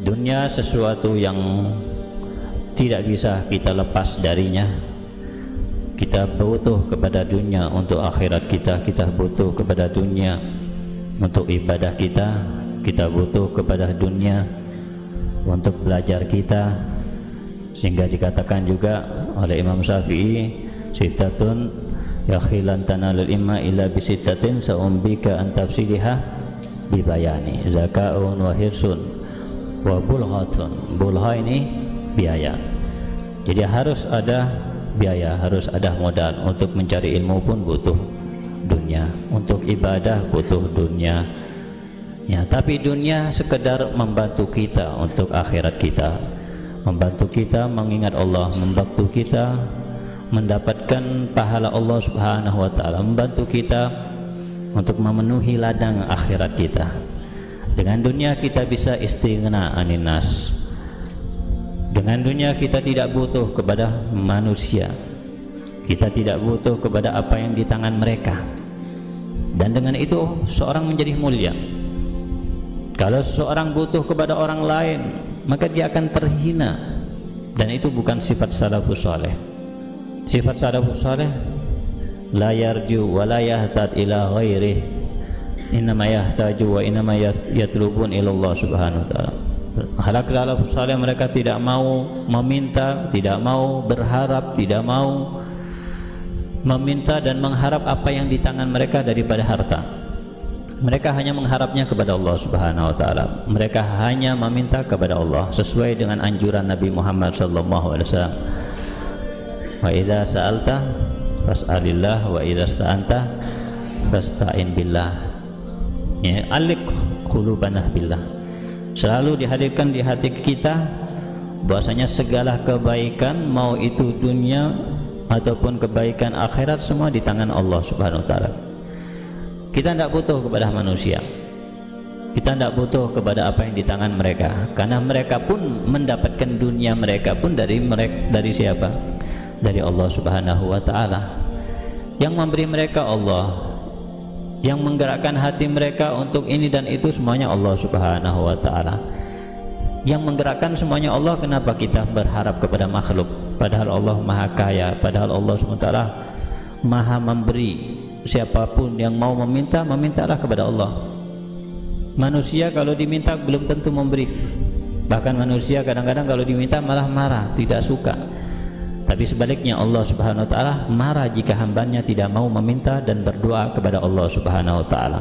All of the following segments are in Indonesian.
dunia sesuatu yang tidak bisa kita lepas darinya. Kita butuh kepada dunia untuk akhirat kita kita butuh kepada dunia untuk ibadah kita kita butuh kepada dunia untuk belajar kita. Sehingga dikatakan juga oleh Imam Syafi'i sitatun ya khilan tanalul imma illa bisittatin sa'umbika an tafsiliha bibayani zakaun wa hirsun wa bulghatun bulha ini biaya jadi harus ada biaya, harus ada modal untuk mencari ilmu pun butuh dunia, untuk ibadah butuh dunia. Ya, tapi dunia sekedar membantu kita untuk akhirat kita. Membantu kita mengingat Allah, membantu kita mendapatkan pahala Allah Subhanahu wa taala, membantu kita untuk memenuhi ladang akhirat kita. Dengan dunia kita bisa istighna aninas. Dengan dunia kita tidak butuh kepada manusia. Kita tidak butuh kepada apa yang di tangan mereka. Dan dengan itu seorang menjadi mulia. Kalau seorang butuh kepada orang lain, maka dia akan terhina. Dan itu bukan sifat salafus saleh. Sifat salafus saleh la yarju wa la yahtad ila ghairih. Innama yahtaju wa innama yatlubun ila Allah Subhanahu wa taala. Halak salafus saleh mereka tidak mau meminta, tidak mau berharap, tidak mau meminta dan mengharap apa yang di tangan mereka daripada harta. Mereka hanya mengharapnya kepada Allah Subhanahu wa taala. Mereka hanya meminta kepada Allah sesuai dengan anjuran Nabi Muhammad sallallahu alaihi wasallam. Wa idza sa'alta fas'alillah wa idza sta'anta fasta'in billah. Ya, alik qulubana billah. Selalu dihadirkan di hati kita bahwasanya segala kebaikan mau itu dunia ataupun kebaikan akhirat semua di tangan Allah Subhanahu wa taala. Kita tidak butuh kepada manusia. Kita tidak butuh kepada apa yang di tangan mereka karena mereka pun mendapatkan dunia mereka pun dari mereka dari siapa? Dari Allah Subhanahu wa taala. Yang memberi mereka Allah, yang menggerakkan hati mereka untuk ini dan itu semuanya Allah Subhanahu wa taala. Yang menggerakkan semuanya Allah, kenapa kita berharap kepada makhluk? Padahal Allah Maha Kaya, padahal Allah taala Maha memberi. Siapa pun yang mau meminta, memintalah kepada Allah. Manusia kalau diminta belum tentu memberi. Bahkan manusia kadang-kadang kalau diminta malah marah, tidak suka. Tapi sebaliknya Allah Subhanahu wa taala marah jika hambanya tidak mau meminta dan berdoa kepada Allah Subhanahu wa taala.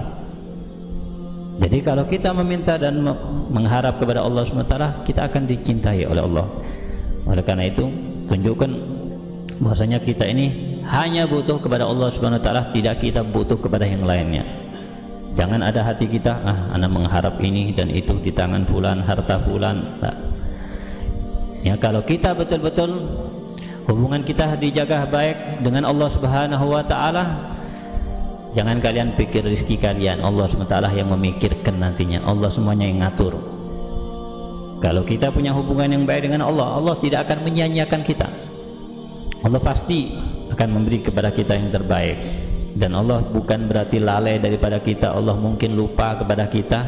Jadi kalau kita meminta dan mengharap kepada Allah Subhanahu wa taala, kita akan dicintai oleh Allah. Oleh karena itu, tunjukkan bahwasanya kita ini hanya butuh kepada Allah Subhanahu wa taala, tidak kita butuh kepada yang lainnya. Jangan ada hati kita, ah, anak mengharap ini dan itu di tangan fulan, harta fulan. Ya, kalau kita betul-betul hubungan kita dijaga baik dengan Allah Subhanahu wa taala. Jangan kalian pikir rezeki kalian Allah SWT yang memikirkan nantinya. Allah semuanya yang ngatur. Kalau kita punya hubungan yang baik dengan Allah Allah tidak akan menyanyiakan kita. Allah pasti akan memberi kepada kita yang terbaik. Dan Allah bukan berarti lalai daripada kita. Allah mungkin lupa kepada kita.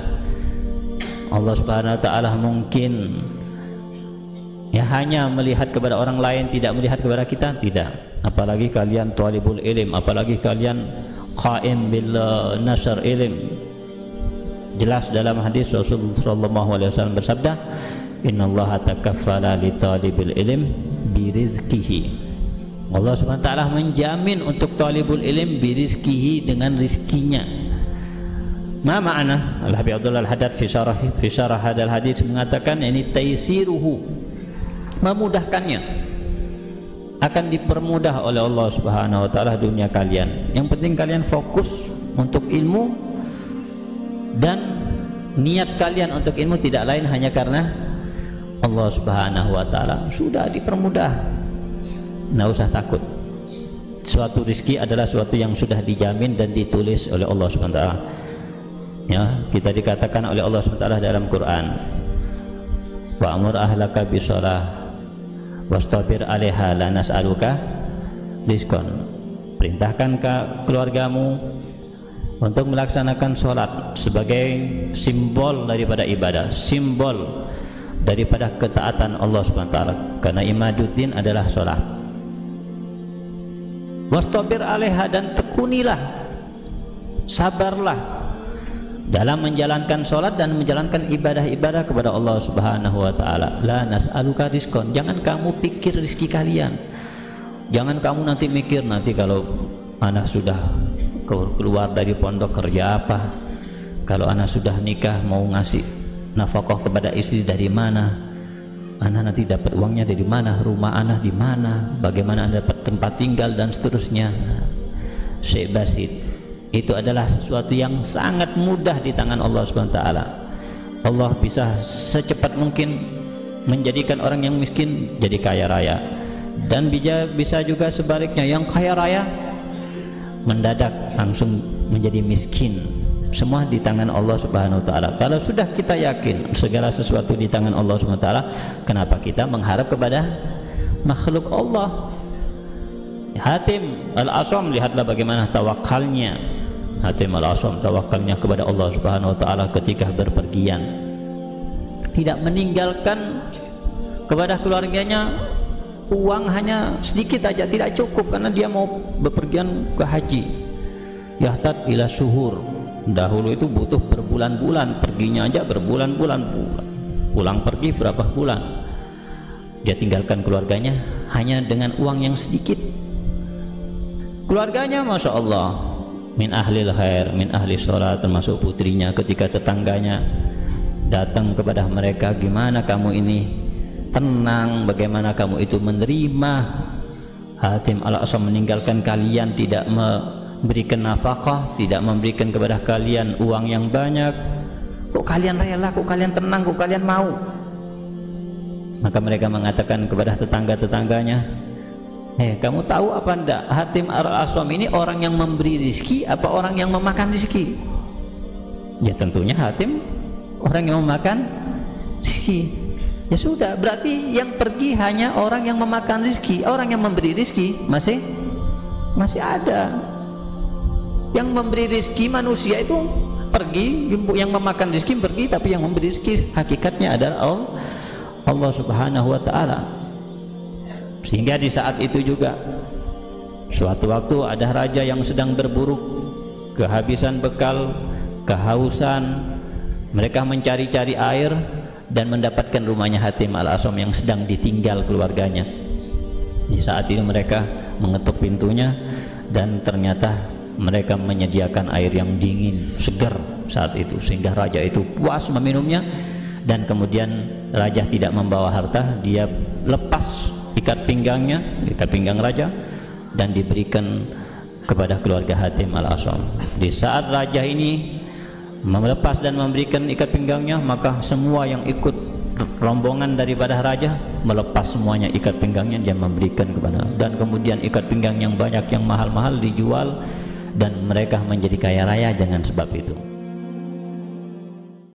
Allah Subhanahu wa taala mungkin hanya melihat kepada orang lain tidak melihat kepada kita? Tidak. Apalagi kalian talibul ilm apalagi kalian qaim bil nasr ilm. Jelas dalam hadis Rasulullah sallallahu alaihi wasallam bersabda innallaha takaffala li talibil ilm bi rizqihi. Allah taala menjamin untuk talibul ilm bi rizqihi dengan rizkinya. Ma makna Al-Habib Abdullah Al-Haddad fi syarah fi syarah hadal hadis mengatakan ini taisiruhu memudahkannya akan dipermudah oleh Allah Subhanahu wa taala dunia kalian. Yang penting kalian fokus untuk ilmu dan niat kalian untuk ilmu tidak lain hanya karena Allah Subhanahu wa taala. Sudah dipermudah. Tidak usah takut. Suatu rizki adalah suatu yang sudah dijamin dan ditulis oleh Allah Subhanahu wa taala. Ya, kita dikatakan oleh Allah Subhanahu wa taala dalam Quran. Wa amur ahlaka bisalah wastabir alaiha la nas'aluka. Diskon. Perintahkan ke keluargamu untuk melaksanakan sholat sebagai simbol daripada ibadah simbol daripada ketaatan Allah SWT karena imaduddin adalah solat. Wastabir alaiha dan tekunilah sabarlah dalam menjalankan solat dan menjalankan ibadah-ibadah kepada Allah Subhanahu wa taala. La nas'aluka. Jangan kamu pikir rezeki kalian. Jangan kamu nanti mikir nanti kalau anak sudah keluar dari pondok kerja apa? Kalau anak sudah nikah mau ngasih nafkah kepada istri dari mana? Anak nanti dapat uangnya dari mana? Rumah anak di mana? Bagaimana anda dapat tempat tinggal dan seterusnya? Syekh Basit itu adalah sesuatu yang sangat mudah di tangan Allah SWT Allah bisa secepat mungkin menjadikan orang yang miskin jadi kaya raya dan bisa juga sebaliknya yang kaya raya mendadak langsung menjadi miskin semua di tangan Allah Subhanahu wa taala. Kalau sudah kita yakin segala sesuatu di tangan Allah Subhanahu wa taala, kenapa kita mengharap kepada makhluk Allah? Hatim Al-Asam lihatlah bagaimana tawakalnya Hatim Al-Asam tawakalnya kepada Allah Subhanahu wa taala ketika berpergian. Tidak meninggalkan kepada keluarganya uang hanya sedikit saja tidak cukup karena dia mau bepergian ke haji. Yahtat ila suhur. Dahulu itu butuh berbulan-bulan perginya aja berbulan-bulan. Pulang pergi berapa bulan? Dia tinggalkan keluarganya hanya dengan uang yang sedikit. Keluarganya Masya Allah min ahli khair min ahli sholat termasuk putrinya ketika tetangganya datang kepada mereka gimana kamu ini? Tenang bagaimana kamu itu menerima? Hatim al-Asam meninggalkan kalian tidak memberikan nafkah tidak memberikan kepada kalian uang yang banyak. Kok kalian rela? Kok kalian tenang? Kok kalian mau? Maka mereka mengatakan kepada tetangga-tetangganya Eh, kamu tahu apa enggak? Hatim Ar-Aswam ini orang yang memberi rizki apa orang yang memakan rizki? Ya tentunya Hatim orang yang memakan rizki. Ya sudah, berarti yang pergi hanya orang yang memakan rizki. Orang yang memberi rizki masih masih ada. Yang memberi rizki manusia itu pergi, yang memakan rizki pergi, tapi yang memberi rizki hakikatnya adalah Allah Subhanahu Wa Taala. Sehingga di saat itu juga suatu waktu ada raja yang sedang berburu kehabisan bekal, kehausan. Mereka mencari-cari air dan mendapatkan rumahnya Hatim Al-Asom yang sedang ditinggal keluarganya. Di saat itu mereka mengetuk pintunya dan ternyata mereka menyediakan air yang dingin, segar saat itu sehingga raja itu puas meminumnya dan kemudian raja tidak membawa harta, dia lepas ikat pinggangnya, ikat pinggang raja dan diberikan kepada keluarga Hatim al-Asam. Di saat raja ini melepas dan memberikan ikat pinggangnya, maka semua yang ikut rombongan daripada raja melepas semuanya ikat pinggangnya dan memberikan kepada dan kemudian ikat pinggang yang banyak yang mahal-mahal dijual dan mereka menjadi kaya raya dengan sebab itu.